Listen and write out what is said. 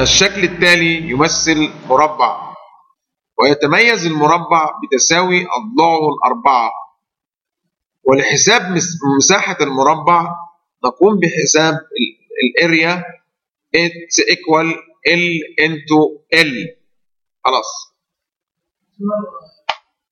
الشكل التالي يمثل مربع ويتميز المربع بتساوي أضلاعه الأربعة. ولحساب مساحة المربع نقوم بحساب ال area it's equal L into L خلاص.